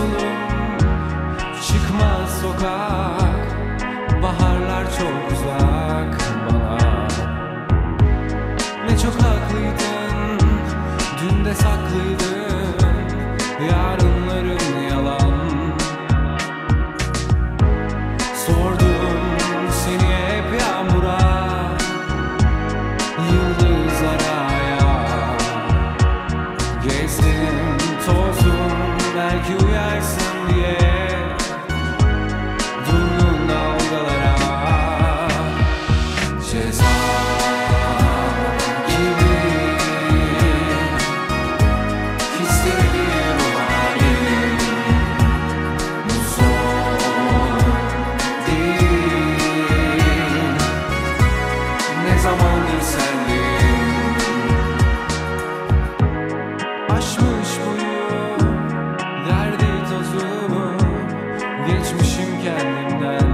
mutluluk Çıkmaz sokak Baharlar çok uzak bana. Ne çok haklıydın Dün de saklıydın Yarınlarım yalan. Sordum seni hep yağmura Yıldızlara ya Gezdim tozdum belki uyarsın diye Geçmişim kendimden